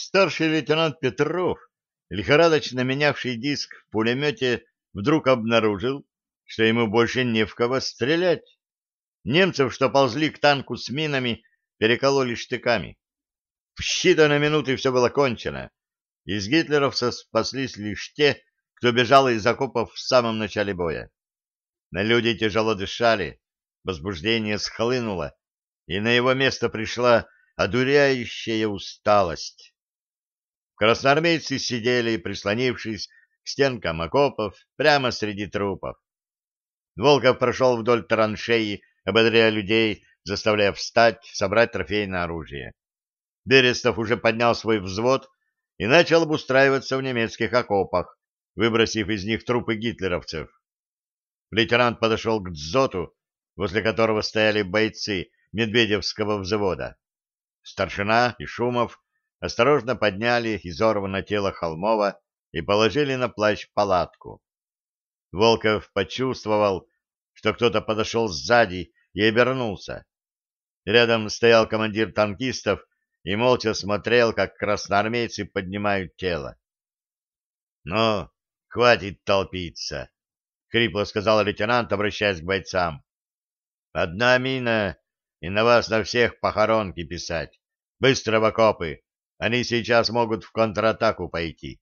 Старший лейтенант Петров, лихорадочно менявший диск в пулемете, вдруг обнаружил, что ему больше не в кого стрелять. Немцев, что ползли к танку с минами, перекололи штыками. В считанные минуты все было кончено. Из гитлеровцев спаслись лишь те, кто бежал из окопов в самом начале боя. На люди тяжело дышали, возбуждение схлынуло, и на его место пришла одуряющая усталость. Красноармейцы сидели, прислонившись к стенкам окопов, прямо среди трупов. Волков прошел вдоль траншеи, ободряя людей, заставляя встать, собрать трофейное оружие. Берестов уже поднял свой взвод и начал обустраиваться в немецких окопах, выбросив из них трупы гитлеровцев. Лейтенант подошел к дзоту, возле которого стояли бойцы Медведевского взвода. Старшина и Шумов осторожно подняли изорванное тело Холмова и положили на плащ палатку. Волков почувствовал, что кто-то подошел сзади и обернулся. Рядом стоял командир танкистов и молча смотрел, как красноармейцы поднимают тело. — Ну, хватит толпиться, — хрипло сказал лейтенант, обращаясь к бойцам. — Одна мина, и на вас на всех похоронки писать. Быстро в окопы, они сейчас могут в контратаку пойти.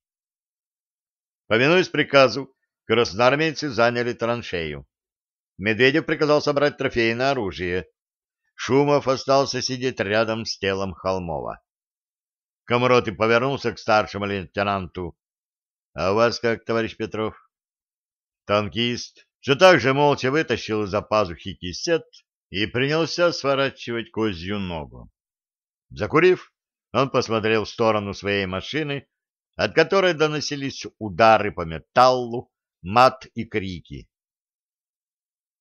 Повинуясь приказу, красноармейцы заняли траншею. Медведев приказал собрать трофейное оружие. Шумов остался сидеть рядом с телом Холмова. Комроты повернулся к старшему лейтенанту. — А у вас как, товарищ Петров? Танкист все так же молча вытащил из-за пазухи кисет и принялся сворачивать козью ногу. Закурив, он посмотрел в сторону своей машины, от которой доносились удары по металлу, мат и крики.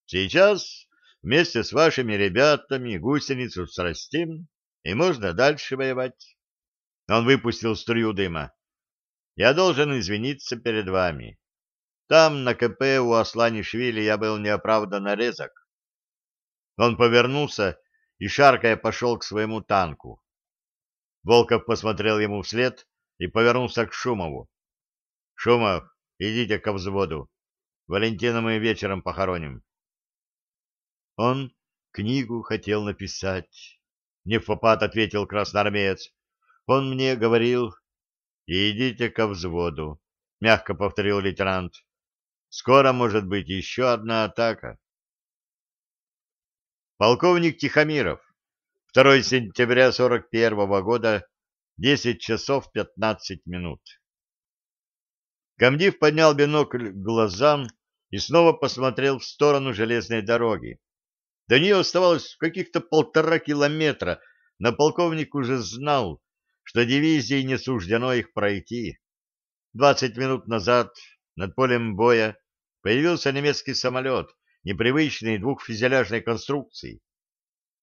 «Сейчас вместе с вашими ребятами гусеницу срастим, и можно дальше воевать». Он выпустил струю дыма. «Я должен извиниться перед вами. Там, на КП у Асланишвили, я был неоправданно резок». Он повернулся и, шаркая, пошел к своему танку. Волков посмотрел ему вслед и повернулся к Шумову. — Шумов, идите ко взводу. Валентина мы вечером похороним. Он книгу хотел написать. Не в попад ответил красноармеец. Он мне говорил, идите ко взводу, мягко повторил лейтенант. Скоро может быть еще одна атака. Полковник Тихомиров 2 сентября 41 года, 10 часов 15 минут. Камдив поднял бинокль к глазам и снова посмотрел в сторону железной дороги. До нее оставалось каких-то полтора километра, но полковник уже знал, что дивизии не суждено их пройти. Двадцать минут назад над полем боя появился немецкий самолет, непривычной двухфюзеляжной конструкции.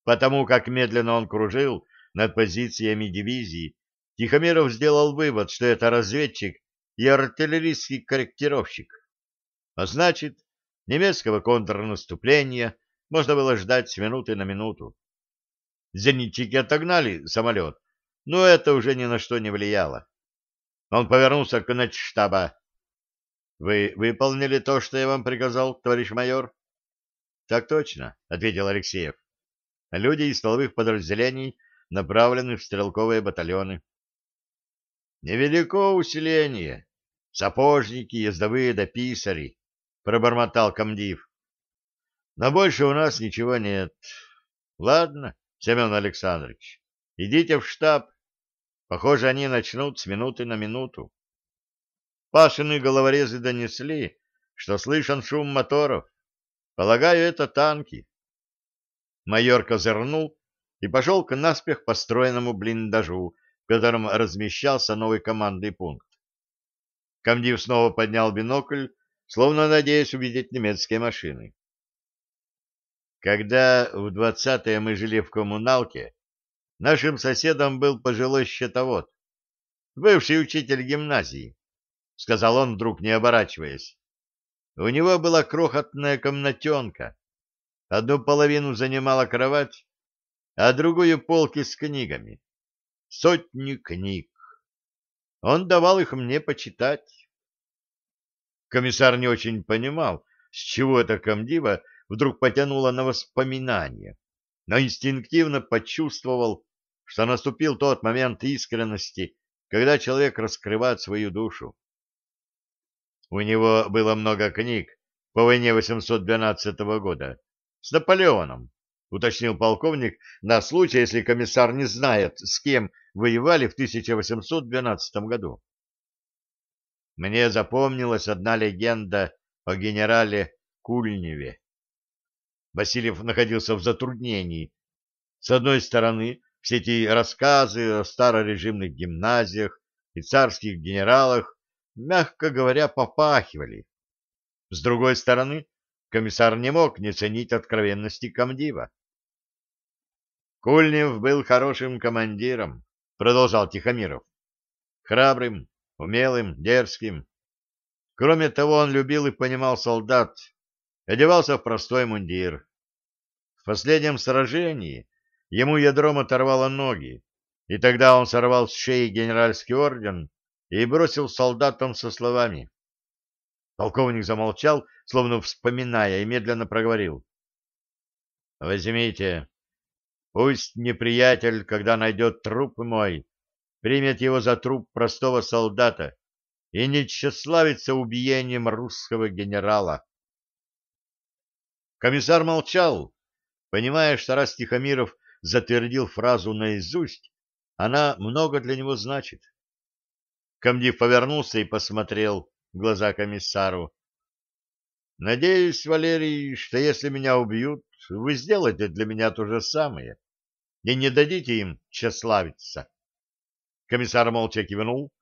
Потому как медленно он кружил над позициями дивизии, Тихомиров сделал вывод, что это разведчик и артиллерийский корректировщик. А значит, немецкого контрнаступления можно было ждать с минуты на минуту. Зенитчики отогнали самолет, но это уже ни на что не влияло. Он повернулся к начштаба. — Вы выполнили то, что я вам приказал, товарищ майор? — Так точно, — ответил Алексеев. Люди из столовых подразделений направлены в стрелковые батальоны. Невелико усиление. Сапожники, ездовые да писари, — пробормотал комдив. Но больше у нас ничего нет. Ладно, Семен Александрович, идите в штаб. Похоже, они начнут с минуты на минуту. Пашины головорезы донесли, что слышен шум моторов. Полагаю, это танки. Майор козырнул и пошел к наспех построенному блиндажу, в котором размещался новый командный пункт. Комдив снова поднял бинокль, словно надеясь увидеть немецкие машины. Когда в двадцатые мы жили в коммуналке, нашим соседом был пожилой счетовод, бывший учитель гимназии, — сказал он вдруг, не оборачиваясь. У него была крохотная комнатенка, Одну половину занимала кровать, а другую — полки с книгами. Сотни книг. он давал их мне почитать. Комиссар не очень понимал, с чего эта комдива вдруг потянула на воспоминания, но инстинктивно почувствовал, что наступил тот момент искренности, когда человек раскрывает свою душу. У него было много книг по войне 812 года с Наполеоном, уточнил полковник на случай, если комиссар не знает, с кем воевали в 1812 году. Мне запомнилась одна легенда о генерале Кульневе. Васильев находился в затруднении. С одной стороны, все эти рассказы о старорежимных гимназиях и царских генералах мягко говоря, попахивали. С другой стороны, комиссар не мог не ценить откровенности комдива. Кульнев был хорошим командиром, продолжал Тихомиров. Храбрым, умелым, дерзким. Кроме того, он любил и понимал солдат, одевался в простой мундир. В последнем сражении ему ядром оторвало ноги, и тогда он сорвал с шеи генеральский орден и бросил солдатам со словами. Полковник замолчал, словно вспоминая, и медленно проговорил. — Возьмите. Пусть неприятель, когда найдет труп мой, примет его за труп простого солдата и не тщеславится убиением русского генерала. Комиссар молчал, понимая, что раз Тихомиров затвердил фразу наизусть, она много для него значит. Комдив повернулся и посмотрел глаза комиссару. — Надеюсь, Валерий, что если меня убьют, вы сделаете для меня то же самое и не дадите им тщеславиться. Комиссар молча кивнул.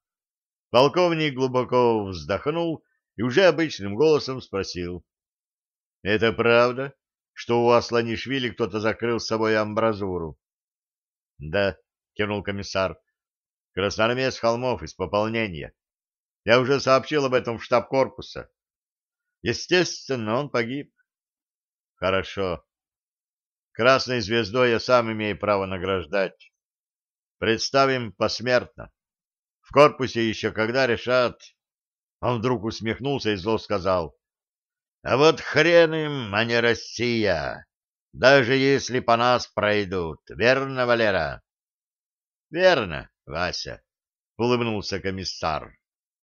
Полковник глубоко вздохнул и уже обычным голосом спросил. — Это правда, что у Асланишвили кто-то закрыл с собой амбразуру? — Да, — кивнул комиссар. Красноармеец Холмов из пополнения. Я уже сообщил об этом в штаб корпуса. Естественно, он погиб. Хорошо. Красной звездой я сам имею право награждать. Представим посмертно. В корпусе еще когда решат... Он вдруг усмехнулся и зло сказал. А вот хрен им, а не Россия. Даже если по нас пройдут. Верно, Валера? Верно. Вася, — улыбнулся комиссар.